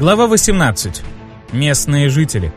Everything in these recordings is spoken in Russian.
Глава 18. Местные жители.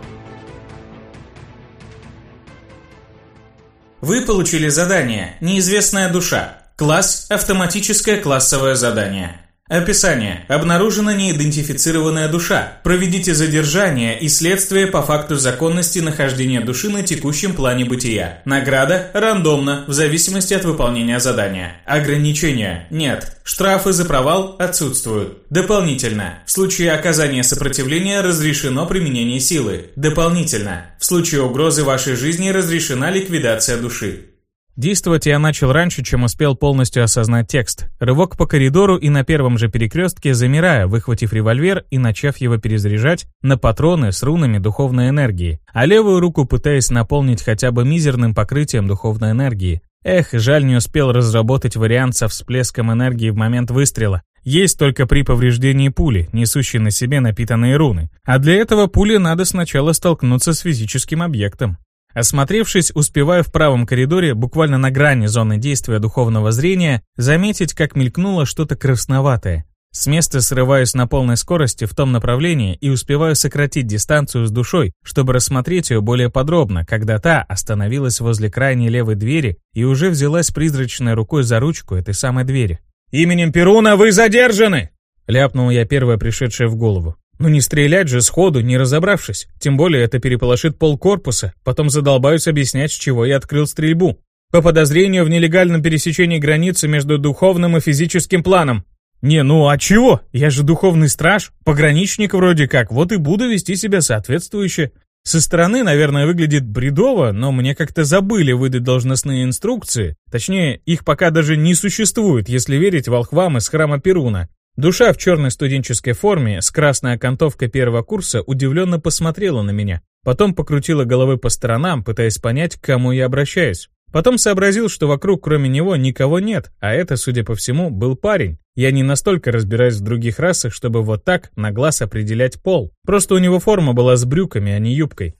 Вы получили задание «Неизвестная душа». Класс «Автоматическое классовое задание». Описание. Обнаружена неидентифицированная душа. Проведите задержание и следствие по факту законности нахождения души на текущем плане бытия. Награда – рандомно, в зависимости от выполнения задания. Ограничения – нет. Штрафы за провал отсутствуют. Дополнительно. В случае оказания сопротивления разрешено применение силы. Дополнительно. В случае угрозы вашей жизни разрешена ликвидация души. Действовать я начал раньше, чем успел полностью осознать текст. Рывок по коридору и на первом же перекрестке замирая, выхватив револьвер и начав его перезаряжать на патроны с рунами духовной энергии, а левую руку пытаясь наполнить хотя бы мизерным покрытием духовной энергии. Эх, жаль не успел разработать вариант со всплеском энергии в момент выстрела. Есть только при повреждении пули, несущей на себе напитанные руны. А для этого пули надо сначала столкнуться с физическим объектом. Осмотревшись, успеваю в правом коридоре, буквально на грани зоны действия духовного зрения, заметить, как мелькнуло что-то красноватое. С места срываюсь на полной скорости в том направлении и успеваю сократить дистанцию с душой, чтобы рассмотреть ее более подробно, когда та остановилась возле крайней левой двери и уже взялась призрачной рукой за ручку этой самой двери. «Именем Перуна вы задержаны!» Ляпнул я первое пришедшее в голову. Ну не стрелять же сходу, не разобравшись. Тем более это переполошит пол корпуса. Потом задолбаюсь объяснять, с чего я открыл стрельбу. По подозрению в нелегальном пересечении границы между духовным и физическим планом. Не, ну а чего? Я же духовный страж, пограничник вроде как, вот и буду вести себя соответствующе. Со стороны, наверное, выглядит бредово, но мне как-то забыли выдать должностные инструкции. Точнее, их пока даже не существует, если верить волхвам из храма Перуна. Душа в черной студенческой форме с красной окантовкой первого курса удивленно посмотрела на меня. Потом покрутила головой по сторонам, пытаясь понять, к кому я обращаюсь. Потом сообразил, что вокруг кроме него никого нет, а это, судя по всему, был парень. Я не настолько разбираюсь в других расах, чтобы вот так на глаз определять пол. Просто у него форма была с брюками, а не юбкой.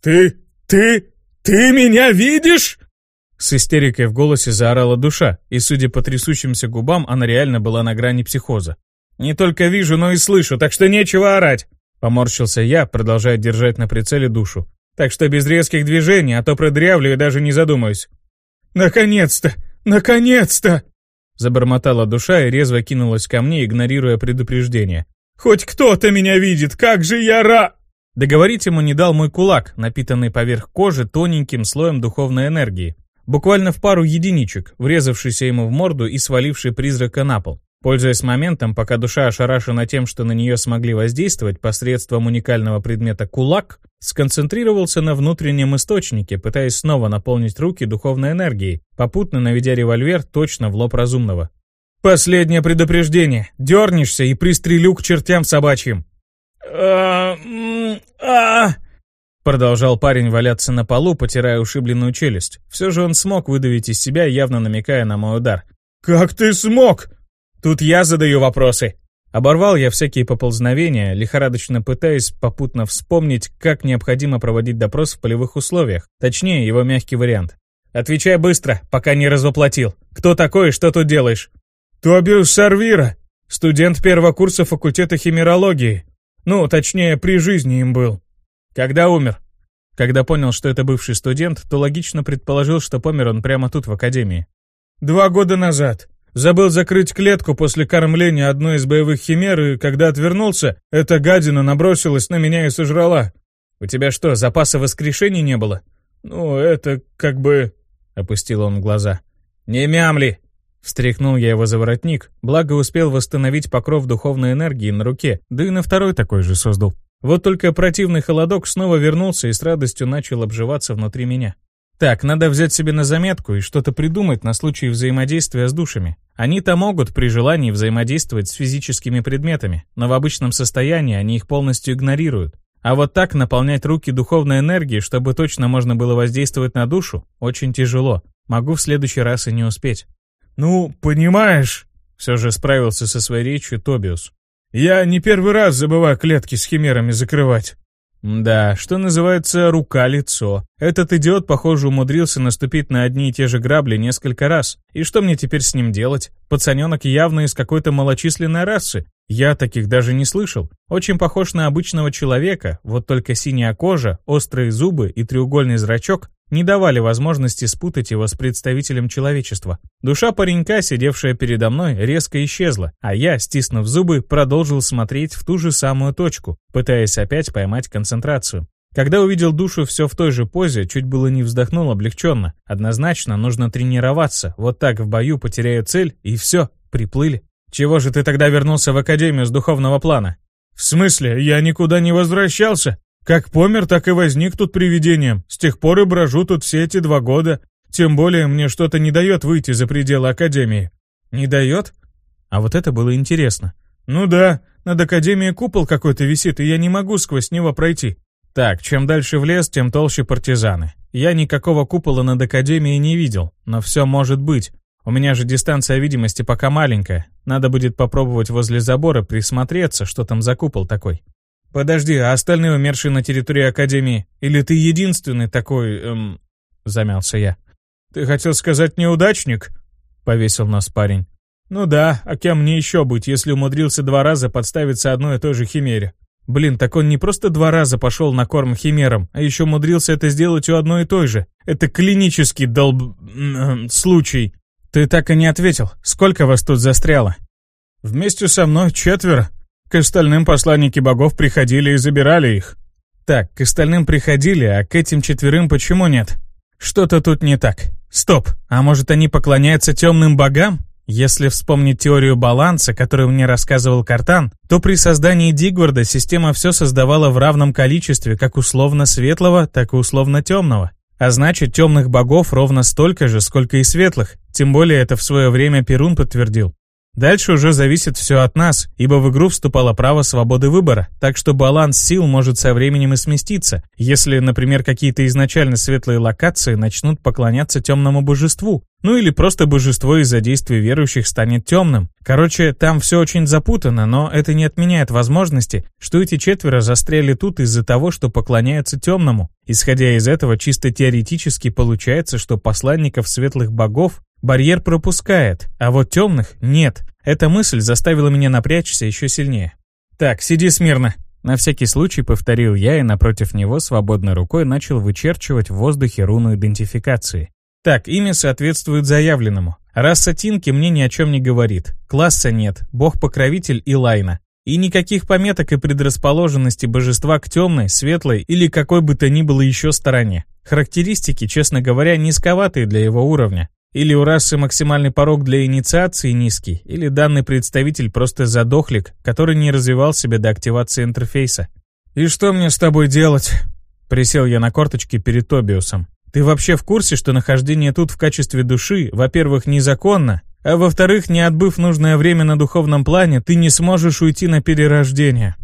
«Ты... ты... ты меня видишь?» С истерикой в голосе заорала душа, и, судя по трясущимся губам, она реально была на грани психоза. «Не только вижу, но и слышу, так что нечего орать!» Поморщился я, продолжая держать на прицеле душу. «Так что без резких движений, а то продрявлю и даже не задумаюсь». «Наконец-то! Наконец-то!» Забормотала душа и резво кинулась ко мне, игнорируя предупреждение. «Хоть кто-то меня видит, как же я ра...» Договорить ему не дал мой кулак, напитанный поверх кожи тоненьким слоем духовной энергии. Буквально в пару единичек, врезавшийся ему в морду и сваливший призрака на пол. Пользуясь моментом, пока душа ошарашена тем, что на нее смогли воздействовать посредством уникального предмета «кулак», сконцентрировался на внутреннем источнике, пытаясь снова наполнить руки духовной энергией, попутно наведя револьвер точно в лоб разумного. «Последнее предупреждение! Дернешься и пристрелю к чертям собачьим!» «А... а...» Продолжал парень валяться на полу, потирая ушибленную челюсть. Все же он смог выдавить из себя, явно намекая на мой удар. «Как ты смог?» «Тут я задаю вопросы». Оборвал я всякие поползновения, лихорадочно пытаясь попутно вспомнить, как необходимо проводить допрос в полевых условиях, точнее, его мягкий вариант. «Отвечай быстро, пока не развоплотил. Кто такой и что тут делаешь?» «Тобиус Сарвира, студент первого курса факультета химерологии. Ну, точнее, при жизни им был. Когда умер? Когда понял, что это бывший студент, то логично предположил, что помер он прямо тут, в академии. Два года назад. Забыл закрыть клетку после кормления одной из боевых химер, и когда отвернулся, эта гадина набросилась на меня и сожрала. У тебя что, запаса воскрешений не было? Ну, это как бы... Опустил он глаза. Не мямли! Встряхнул я его за воротник, благо успел восстановить покров духовной энергии на руке, да и на второй такой же создал. Вот только противный холодок снова вернулся и с радостью начал обживаться внутри меня. Так, надо взять себе на заметку и что-то придумать на случай взаимодействия с душами. Они-то могут при желании взаимодействовать с физическими предметами, но в обычном состоянии они их полностью игнорируют. А вот так наполнять руки духовной энергией, чтобы точно можно было воздействовать на душу, очень тяжело. Могу в следующий раз и не успеть. «Ну, понимаешь...» Все же справился со своей речью Тобиус. Я не первый раз забываю клетки с химерами закрывать. Да, что называется, рука-лицо. Этот идиот, похоже, умудрился наступить на одни и те же грабли несколько раз. И что мне теперь с ним делать? Пацаненок явно из какой-то малочисленной расы. Я таких даже не слышал. Очень похож на обычного человека, вот только синяя кожа, острые зубы и треугольный зрачок не давали возможности спутать его с представителем человечества. Душа паренька, сидевшая передо мной, резко исчезла, а я, стиснув зубы, продолжил смотреть в ту же самую точку, пытаясь опять поймать концентрацию. Когда увидел душу все в той же позе, чуть было не вздохнул облегченно. Однозначно, нужно тренироваться. Вот так в бою потеряю цель, и все, приплыли. Чего же ты тогда вернулся в Академию с духовного плана? В смысле, я никуда не возвращался? Как помер, так и возник тут привидением. С тех пор и брожу тут все эти два года. Тем более мне что-то не дает выйти за пределы Академии. Не дает? А вот это было интересно. Ну да, над Академией купол какой-то висит, и я не могу сквозь него пройти. Так, чем дальше в лес, тем толще партизаны. Я никакого купола над Академией не видел, но все может быть. У меня же дистанция видимости пока маленькая. Надо будет попробовать возле забора присмотреться, что там за купол такой. «Подожди, а остальные умершие на территории Академии? Или ты единственный такой, эм...» Замялся я. «Ты хотел сказать неудачник?» Повесил нас парень. «Ну да, а кем мне еще быть, если умудрился два раза подставиться одной и той же химере? Блин, так он не просто два раза пошел на корм химерам, а еще умудрился это сделать у одной и той же. Это клинический долб... Эм, случай. Ты так и не ответил. Сколько вас тут застряло?» «Вместе со мной четверо», к остальным посланники богов приходили и забирали их. Так, к остальным приходили, а к этим четверым почему нет? Что-то тут не так. Стоп, а может они поклоняются темным богам? Если вспомнить теорию баланса, которую мне рассказывал Картан, то при создании Дигварда система все создавала в равном количестве как условно светлого, так и условно темного. А значит, темных богов ровно столько же, сколько и светлых. Тем более это в свое время Перун подтвердил. Дальше уже зависит все от нас, ибо в игру вступало право свободы выбора, так что баланс сил может со временем и сместиться, если, например, какие-то изначально светлые локации начнут поклоняться темному божеству, ну или просто божество из-за действий верующих станет темным. Короче, там все очень запутано, но это не отменяет возможности, что эти четверо застряли тут из-за того, что поклоняются темному. Исходя из этого, чисто теоретически получается, что посланников светлых богов Барьер пропускает, а вот темных нет. Эта мысль заставила меня напрячься еще сильнее. «Так, сиди смирно», на всякий случай повторил я и напротив него свободной рукой начал вычерчивать в воздухе руну идентификации. Так, имя соответствует заявленному. Раса Тинки мне ни о чем не говорит. Класса нет, бог-покровитель и лайна. И никаких пометок и предрасположенности божества к темной, светлой или какой бы то ни было еще стороне. Характеристики, честно говоря, низковатые для его уровня. Или у расы максимальный порог для инициации низкий, или данный представитель просто задохлик, который не развивал себя до активации интерфейса. «И что мне с тобой делать?» Присел я на корточки перед Тобиусом. «Ты вообще в курсе, что нахождение тут в качестве души, во-первых, незаконно, а во-вторых, не отбыв нужное время на духовном плане, ты не сможешь уйти на перерождение?»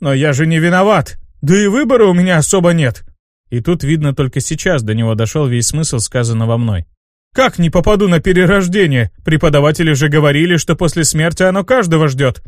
«Но я же не виноват! Да и выбора у меня особо нет!» И тут, видно, только сейчас до него дошел весь смысл сказанного мной. Как не попаду на перерождение? Преподаватели же говорили, что после смерти оно каждого ждет.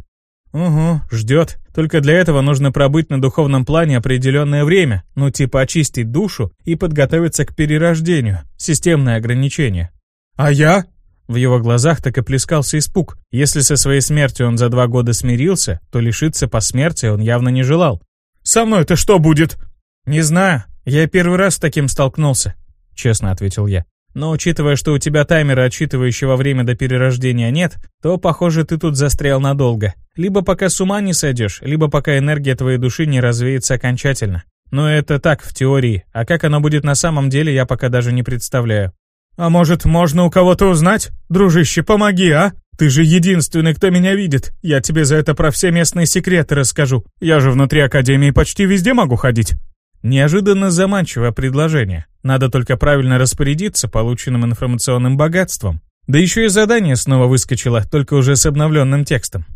Угу, ждет. Только для этого нужно пробыть на духовном плане определенное время, ну типа очистить душу и подготовиться к перерождению. Системное ограничение. А я? В его глазах так и плескался испуг. Если со своей смертью он за два года смирился, то лишиться посмертия он явно не желал. «Со мной-то что будет?» «Не знаю. Я первый раз с таким столкнулся», — честно ответил я. Но учитывая, что у тебя таймера, отчитывающего время до перерождения, нет, то, похоже, ты тут застрял надолго. Либо пока с ума не сойдешь, либо пока энергия твоей души не развеется окончательно. Но это так, в теории. А как оно будет на самом деле, я пока даже не представляю. «А может, можно у кого-то узнать? Дружище, помоги, а? Ты же единственный, кто меня видит. Я тебе за это про все местные секреты расскажу. Я же внутри Академии почти везде могу ходить». Неожиданно заманчивое предложение. Надо только правильно распорядиться полученным информационным богатством. Да еще и задание снова выскочило, только уже с обновленным текстом.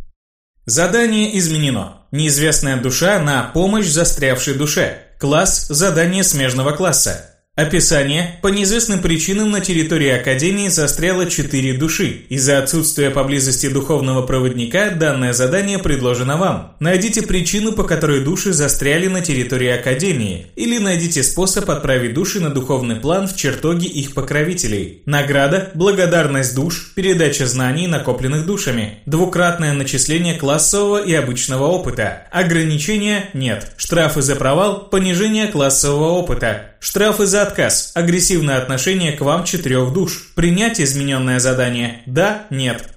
Задание изменено. Неизвестная душа на помощь застрявшей душе. Класс – задание смежного класса. Описание. По неизвестным причинам на территории Академии застряло 4 души. Из-за отсутствия поблизости духовного проводника данное задание предложено вам. Найдите причину, по которой души застряли на территории Академии, или найдите способ отправить души на духовный план в чертоги их покровителей. Награда – благодарность душ, передача знаний, накопленных душами, двукратное начисление классового и обычного опыта. Ограничения – нет. Штрафы за провал – понижение классового опыта. Штрафы за отказ. Агрессивное отношение к вам четырех душ. Принять измененное задание. Да, нет.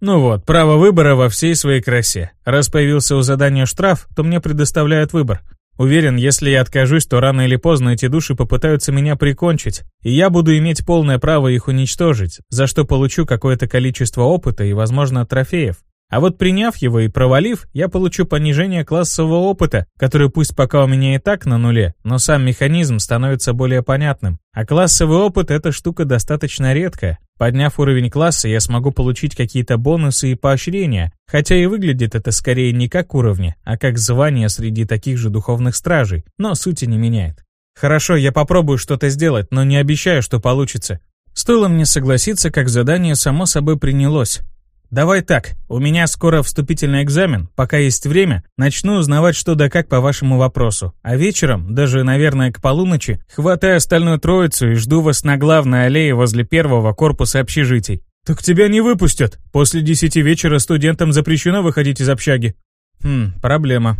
Ну вот, право выбора во всей своей красе. Раз появился у задания штраф, то мне предоставляют выбор. Уверен, если я откажусь, то рано или поздно эти души попытаются меня прикончить, и я буду иметь полное право их уничтожить, за что получу какое-то количество опыта и, возможно, трофеев. А вот приняв его и провалив, я получу понижение классового опыта, который пусть пока у меня и так на нуле, но сам механизм становится более понятным. А классовый опыт — эта штука достаточно редкая. Подняв уровень класса, я смогу получить какие-то бонусы и поощрения, хотя и выглядит это скорее не как уровни, а как звание среди таких же духовных стражей, но сути не меняет. Хорошо, я попробую что-то сделать, но не обещаю, что получится. Стоило мне согласиться, как задание само собой принялось. Давай так, у меня скоро вступительный экзамен, пока есть время, начну узнавать что да как по вашему вопросу. А вечером, даже, наверное, к полуночи, хватаю остальную троицу и жду вас на главной аллее возле первого корпуса общежитий. Так тебя не выпустят. После десяти вечера студентам запрещено выходить из общаги. Хм, проблема.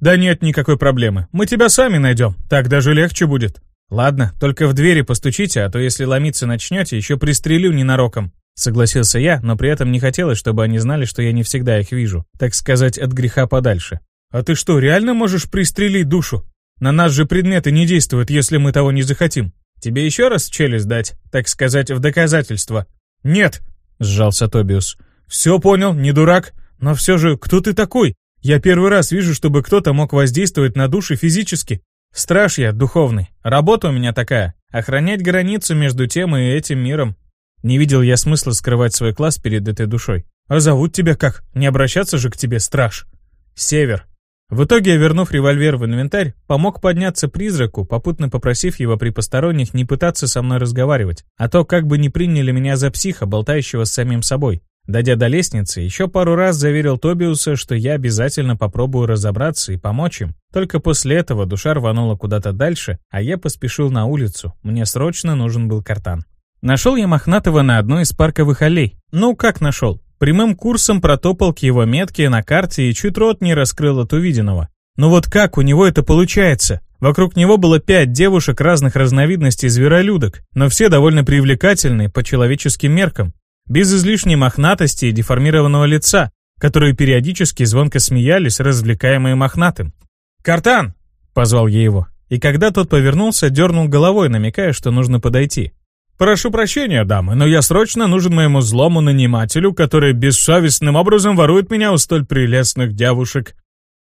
Да нет никакой проблемы. Мы тебя сами найдем. Так даже легче будет. Ладно, только в двери постучите, а то если ломиться начнете, еще пристрелю ненароком. Согласился я, но при этом не хотелось, чтобы они знали, что я не всегда их вижу. Так сказать, от греха подальше. «А ты что, реально можешь пристрелить душу? На нас же предметы не действуют, если мы того не захотим. Тебе еще раз челюсть дать, так сказать, в доказательство?» «Нет», — сжался Тобиус. «Все понял, не дурак. Но все же, кто ты такой? Я первый раз вижу, чтобы кто-то мог воздействовать на души физически. Страж я, духовный. Работа у меня такая — охранять границу между тем и этим миром. Не видел я смысла скрывать свой класс перед этой душой. А зовут тебя как? Не обращаться же к тебе, страж. Север. В итоге, вернув револьвер в инвентарь, помог подняться призраку, попутно попросив его при посторонних не пытаться со мной разговаривать, а то как бы не приняли меня за психа, болтающего с самим собой. Дойдя до лестницы, еще пару раз заверил Тобиуса, что я обязательно попробую разобраться и помочь им. Только после этого душа рванула куда-то дальше, а я поспешил на улицу. Мне срочно нужен был картан. Нашел я Мохнатого на одной из парковых аллей. Ну, как нашел? Прямым курсом протопал к его метке на карте и чуть рот не раскрыл от увиденного. Но вот как у него это получается? Вокруг него было пять девушек разных разновидностей зверолюдок, но все довольно привлекательные по человеческим меркам, без излишней мохнатости и деформированного лица, которые периодически звонко смеялись, развлекаемые мохнатым. «Картан!» — позвал я его. И когда тот повернулся, дернул головой, намекая, что нужно подойти. «Прошу прощения, дамы, но я срочно нужен моему злому нанимателю, который бессовестным образом ворует меня у столь прелестных девушек».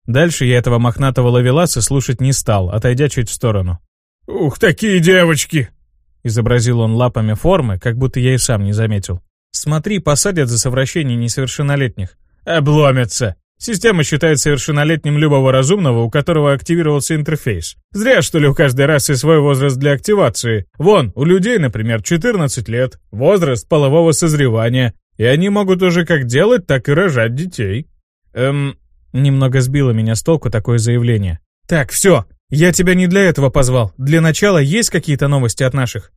Дальше я этого мохнатого ловеласа слушать не стал, отойдя чуть в сторону. «Ух, такие девочки!» Изобразил он лапами формы, как будто я и сам не заметил. «Смотри, посадят за совращение несовершеннолетних». «Обломятся!» Система считает совершеннолетним любого разумного, у которого активировался интерфейс. Зря, что ли, у каждой расы свой возраст для активации. Вон, у людей, например, 14 лет, возраст полового созревания, и они могут уже как делать, так и рожать детей. Эм, немного сбило меня с толку такое заявление. Так, все, я тебя не для этого позвал. Для начала есть какие-то новости от наших?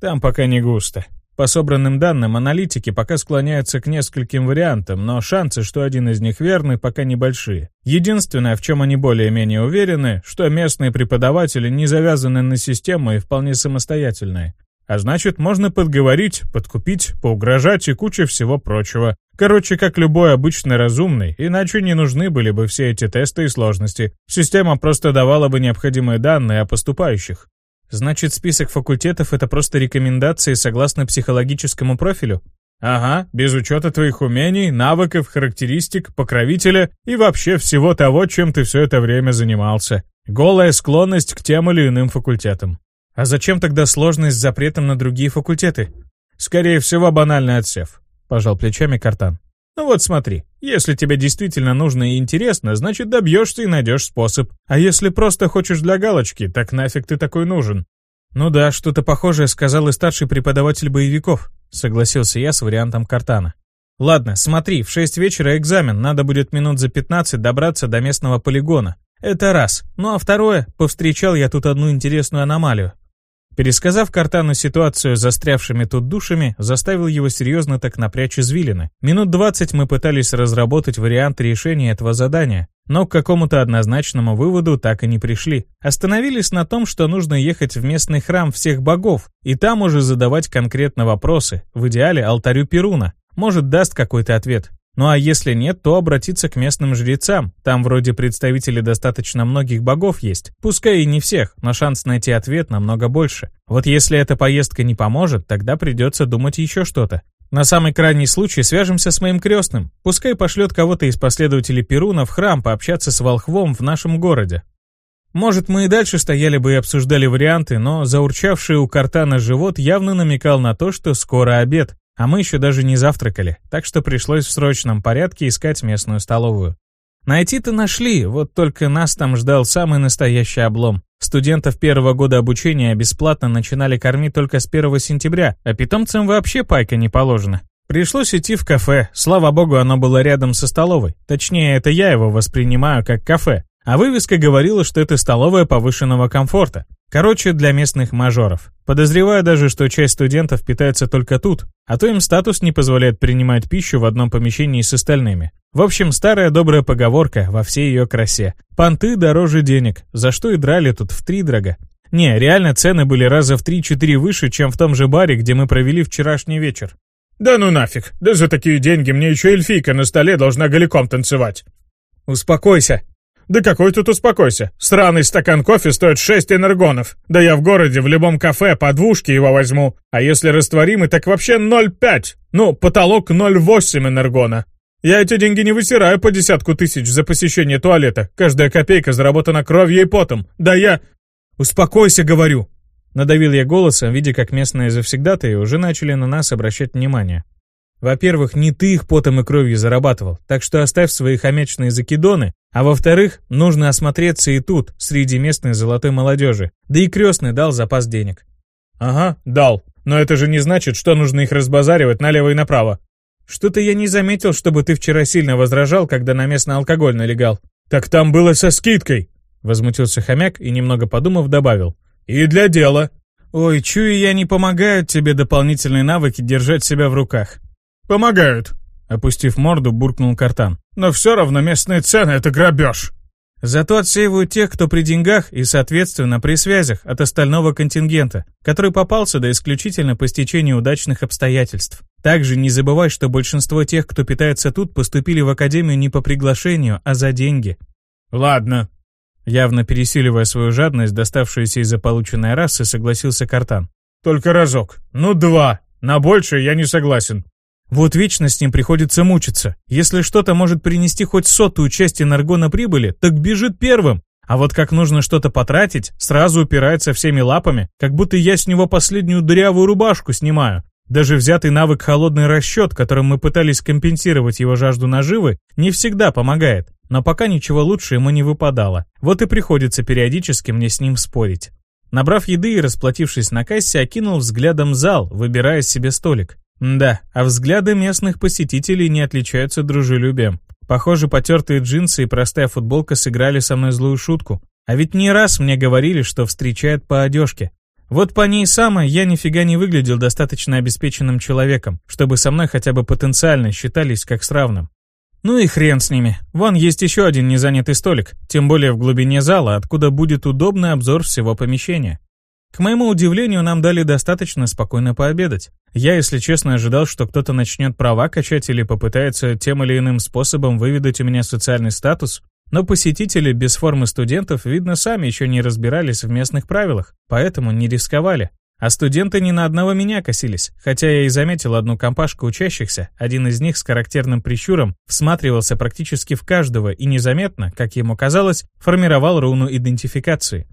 Там пока не густо. По собранным данным, аналитики пока склоняются к нескольким вариантам, но шансы, что один из них верный, пока небольшие. Единственное, в чем они более-менее уверены, что местные преподаватели не завязаны на систему и вполне самостоятельные. А значит, можно подговорить, подкупить, поугрожать и куча всего прочего. Короче, как любой обычный разумный, иначе не нужны были бы все эти тесты и сложности. Система просто давала бы необходимые данные о поступающих. Значит, список факультетов — это просто рекомендации согласно психологическому профилю? Ага, без учета твоих умений, навыков, характеристик, покровителя и вообще всего того, чем ты все это время занимался. Голая склонность к тем или иным факультетам. А зачем тогда сложность с запретом на другие факультеты? Скорее всего, банальный отсев. Пожал плечами Картан. Ну вот смотри, если тебе действительно нужно и интересно, значит добьешься и найдешь способ. А если просто хочешь для галочки, так нафиг ты такой нужен? «Ну да, что-то похожее сказал и старший преподаватель боевиков», согласился я с вариантом картана. «Ладно, смотри, в 6 вечера экзамен, надо будет минут за 15 добраться до местного полигона. Это раз. Ну а второе, повстречал я тут одну интересную аномалию. Пересказав Картану ситуацию с застрявшими тут душами, заставил его серьезно так напрячь извилины. Минут двадцать мы пытались разработать вариант решения этого задания, но к какому-то однозначному выводу так и не пришли. Остановились на том, что нужно ехать в местный храм всех богов, и там уже задавать конкретно вопросы, в идеале алтарю Перуна. Может, даст какой-то ответ. Ну а если нет, то обратиться к местным жрецам. Там вроде представители достаточно многих богов есть. Пускай и не всех, но шанс найти ответ намного больше. Вот если эта поездка не поможет, тогда придется думать еще что-то. На самый крайний случай свяжемся с моим крестным. Пускай пошлет кого-то из последователей Перуна в храм пообщаться с волхвом в нашем городе. Может, мы и дальше стояли бы и обсуждали варианты, но заурчавший у картана живот явно намекал на то, что скоро обед, а мы еще даже не завтракали, так что пришлось в срочном порядке искать местную столовую. Найти-то нашли, вот только нас там ждал самый настоящий облом. Студентов первого года обучения бесплатно начинали кормить только с 1 сентября, а питомцам вообще пайка не положена. Пришлось идти в кафе, слава богу, оно было рядом со столовой. Точнее, это я его воспринимаю как кафе. А вывеска говорила, что это столовая повышенного комфорта. Короче, для местных мажоров. Подозреваю даже, что часть студентов питается только тут, а то им статус не позволяет принимать пищу в одном помещении с остальными. В общем, старая добрая поговорка во всей ее красе. Понты дороже денег, за что и драли тут в три дорога. Не, реально цены были раза в 3-4 выше, чем в том же баре, где мы провели вчерашний вечер. «Да ну нафиг, да за такие деньги мне еще эльфийка на столе должна голиком танцевать». «Успокойся», «Да какой тут успокойся. Сраный стакан кофе стоит 6 энергонов. Да я в городе в любом кафе по двушке его возьму. А если растворимый, так вообще 0,5. Ну, потолок 0,8 энергона. Я эти деньги не высираю по десятку тысяч за посещение туалета. Каждая копейка заработана кровью и потом. Да я...» «Успокойся, говорю!» Надавил я голосом, видя, как местные завсегдатые уже начали на нас обращать внимание. Во-первых, не ты их потом и кровью зарабатывал, так что оставь свои хомячные закидоны, а во-вторых, нужно осмотреться и тут, среди местной золотой молодежи. Да и крестный дал запас денег. Ага, дал. Но это же не значит, что нужно их разбазаривать налево и направо. Что-то я не заметил, чтобы ты вчера сильно возражал, когда на местный алкоголь налегал. Так там было со скидкой. Возмутился хомяк и, немного подумав, добавил. И для дела. Ой, чую я не помогают тебе дополнительные навыки держать себя в руках. «Помогают», — опустив морду, буркнул Картан. «Но все равно местные цены — это грабеж». Зато отсеивают тех, кто при деньгах и, соответственно, при связях от остального контингента, который попал сюда исключительно по стечению удачных обстоятельств. Также не забывай, что большинство тех, кто питается тут, поступили в академию не по приглашению, а за деньги. «Ладно». Явно пересиливая свою жадность, доставшуюся из-за полученной расы, согласился Картан. «Только разок. Ну, два. На большее я не согласен». Вот вечно с ним приходится мучиться. Если что-то может принести хоть сотую часть энергона прибыли, так бежит первым. А вот как нужно что-то потратить, сразу упирается всеми лапами, как будто я с него последнюю дырявую рубашку снимаю. Даже взятый навык холодный расчет, которым мы пытались компенсировать его жажду наживы, не всегда помогает. Но пока ничего лучше ему не выпадало. Вот и приходится периодически мне с ним спорить. Набрав еды и расплатившись на кассе, окинул взглядом зал, выбирая себе столик. Да, а взгляды местных посетителей не отличаются дружелюбием. Похоже, потертые джинсы и простая футболка сыграли со мной злую шутку. А ведь не раз мне говорили, что встречают по одежке. Вот по ней самой я нифига не выглядел достаточно обеспеченным человеком, чтобы со мной хотя бы потенциально считались как с равным. Ну и хрен с ними. Вон есть еще один незанятый столик, тем более в глубине зала, откуда будет удобный обзор всего помещения. К моему удивлению, нам дали достаточно спокойно пообедать. Я, если честно, ожидал, что кто-то начнет права качать или попытается тем или иным способом выведать у меня социальный статус, но посетители без формы студентов, видно, сами еще не разбирались в местных правилах, поэтому не рисковали. А студенты ни на одного меня косились, хотя я и заметил одну компашку учащихся, один из них с характерным прищуром всматривался практически в каждого и незаметно, как ему казалось, формировал руну идентификации.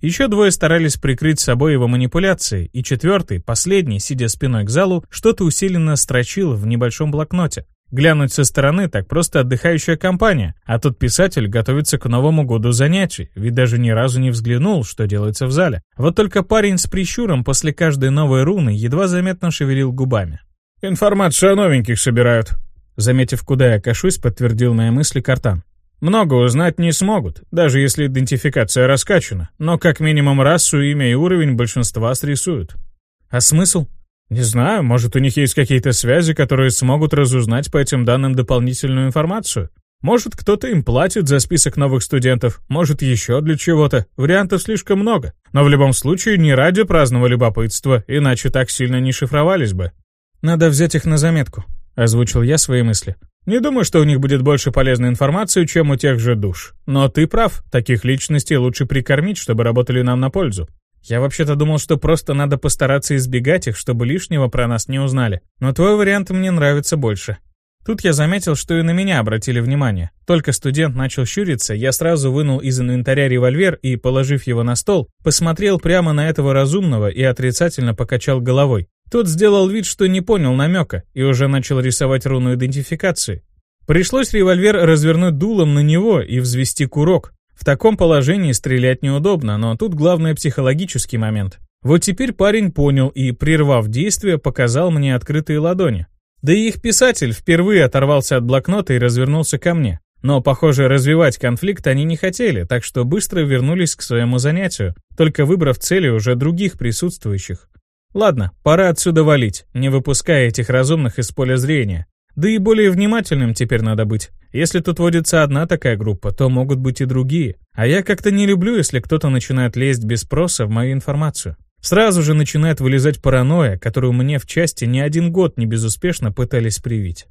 Еще двое старались прикрыть собой его манипуляции, и четвертый, последний, сидя спиной к залу, что-то усиленно строчил в небольшом блокноте. Глянуть со стороны так просто отдыхающая компания, а тут писатель готовится к Новому году занятий, ведь даже ни разу не взглянул, что делается в зале. Вот только парень с прищуром после каждой новой руны едва заметно шевелил губами. «Информацию о новеньких собирают», Заметив, куда я кашусь, подтвердил мои мысли Картан. Много узнать не смогут, даже если идентификация раскачана, но как минимум расу, имя и уровень большинства срисуют. А смысл? Не знаю, может у них есть какие-то связи, которые смогут разузнать по этим данным дополнительную информацию. Может, кто-то им платит за список новых студентов, может, еще для чего-то. Вариантов слишком много. Но в любом случае не ради праздного любопытства, иначе так сильно не шифровались бы. Надо взять их на заметку, озвучил я свои мысли. Не думаю, что у них будет больше полезной информации, чем у тех же душ. Но ты прав, таких личностей лучше прикормить, чтобы работали нам на пользу. Я вообще-то думал, что просто надо постараться избегать их, чтобы лишнего про нас не узнали. Но твой вариант мне нравится больше. Тут я заметил, что и на меня обратили внимание. Только студент начал щуриться, я сразу вынул из инвентаря револьвер и, положив его на стол, посмотрел прямо на этого разумного и отрицательно покачал головой. Тот сделал вид, что не понял намека, и уже начал рисовать руну идентификации. Пришлось револьвер развернуть дулом на него и взвести курок. В таком положении стрелять неудобно, но тут главное психологический момент. Вот теперь парень понял и, прервав действие, показал мне открытые ладони. Да и их писатель впервые оторвался от блокнота и развернулся ко мне. Но, похоже, развивать конфликт они не хотели, так что быстро вернулись к своему занятию, только выбрав цели уже других присутствующих. Ладно, пора отсюда валить, не выпуская этих разумных из поля зрения. Да и более внимательным теперь надо быть. Если тут водится одна такая группа, то могут быть и другие. А я как-то не люблю, если кто-то начинает лезть без спроса в мою информацию. Сразу же начинает вылезать паранойя, которую мне в части не один год не безуспешно пытались привить.